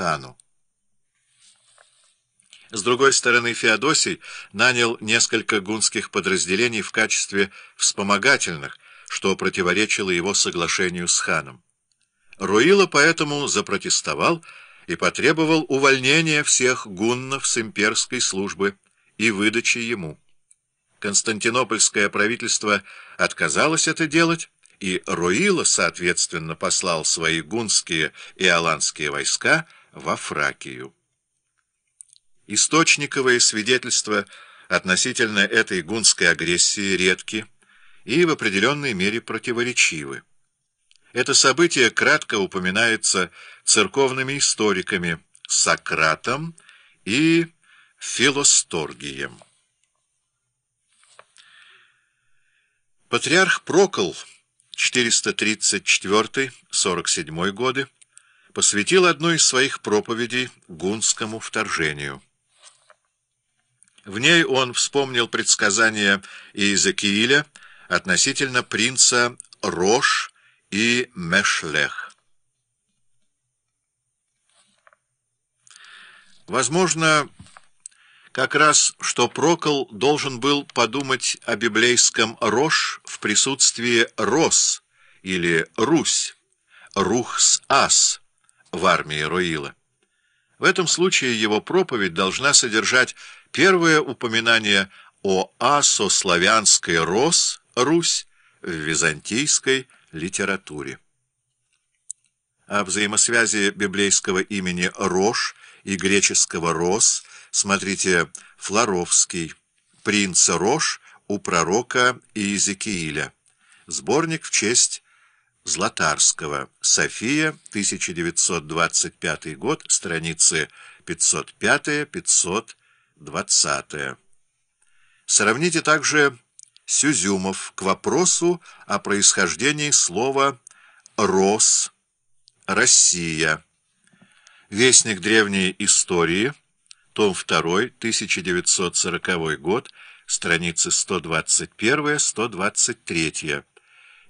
хану. С другой стороны, Феодосий нанял несколько гунских подразделений в качестве вспомогательных, что противоречило его соглашению с ханом. Руила поэтому запротестовал и потребовал увольнения всех гуннов с имперской службы и выдачи ему. Константинопольское правительство отказалось это делать, и Руила, соответственно, послал свои гунские и аланские войска во Фракию. Источниковые свидетельства относительно этой гунской агрессии редки и в определенной мере противоречивы. Это событие кратко упоминается церковными историками Сократом и Филосторгием. Патриарх Прокол 434-47 годы посвятил одну из своих проповедей гунскому вторжению. В ней он вспомнил предсказания Иезекииля относительно принца Рош и Мешлех. Возможно, как раз что Прокол должен был подумать о библейском Рош в присутствии Рос или Русь, Рухс-Ас в армии Роила. В этом случае его проповедь должна содержать Первое упоминание о асославянской «рос» Русь в византийской литературе. О взаимосвязи библейского имени Рош и греческого Рос смотрите Флоровский, принц Рош у пророка Иезекииля. Сборник в честь Златарского. София, 1925 год, страницы 505-500. 20. Сравните также Сюзюмов к вопросу о происхождении слова «рос», «Россия». Вестник древней истории, том 2, 1940 год, страницы 121-123.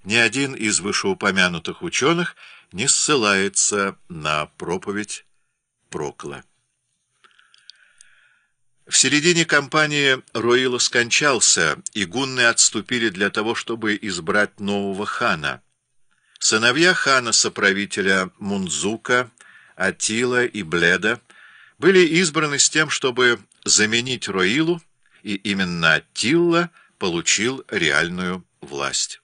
Ни один из вышеупомянутых ученых не ссылается на проповедь Прокла. В середине кампании Роила скончался, и гунны отступили для того, чтобы избрать нового хана. Сыновья хана-соправителя Мунзука, Атила и Бледа были избраны с тем, чтобы заменить Роилу, и именно Аттилла получил реальную власть.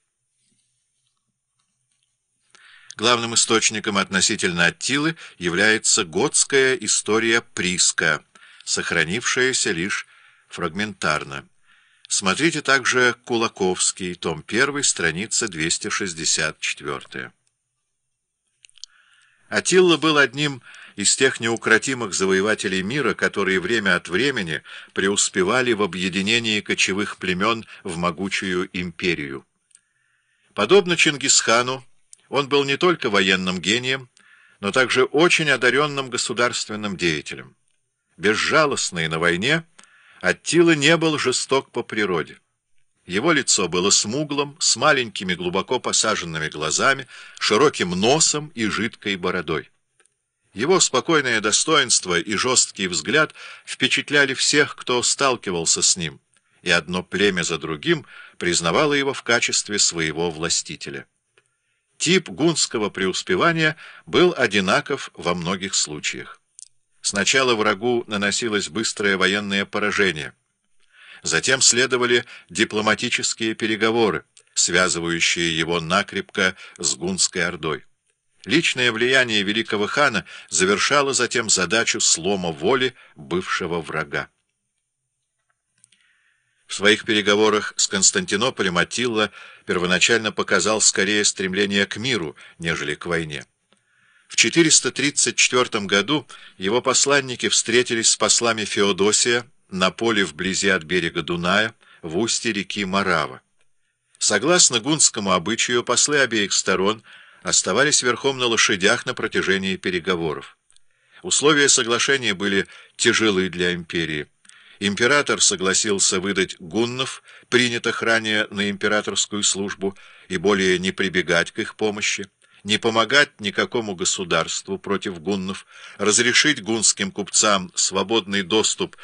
Главным источником относительно Аттилы является готская история Приска – сохранившаяся лишь фрагментарно. Смотрите также Кулаковский, том 1, страница 264. Атилла был одним из тех неукротимых завоевателей мира, которые время от времени преуспевали в объединении кочевых племен в могучую империю. Подобно Чингисхану, он был не только военным гением, но также очень одаренным государственным деятелем безжалостный на войне, Аттила не был жесток по природе. Его лицо было смуглым, с маленькими глубоко посаженными глазами, широким носом и жидкой бородой. Его спокойное достоинство и жесткий взгляд впечатляли всех, кто сталкивался с ним, и одно племя за другим признавало его в качестве своего властителя. Тип гунского преуспевания был одинаков во многих случаях. Сначала врагу наносилось быстрое военное поражение. Затем следовали дипломатические переговоры, связывающие его накрепко с Гунской Ордой. Личное влияние великого хана завершало затем задачу слома воли бывшего врага. В своих переговорах с Константинополем Аттила первоначально показал скорее стремление к миру, нежели к войне. В 434 году его посланники встретились с послами Феодосия на поле вблизи от берега Дуная, в устье реки Марава. Согласно гунскому обычаю, послы обеих сторон оставались верхом на лошадях на протяжении переговоров. Условия соглашения были тяжелы для империи. Император согласился выдать гуннов, принятых ранее на императорскую службу, и более не прибегать к их помощи. не помогать никакому государству против гуннов, разрешить гунским купцам свободный доступ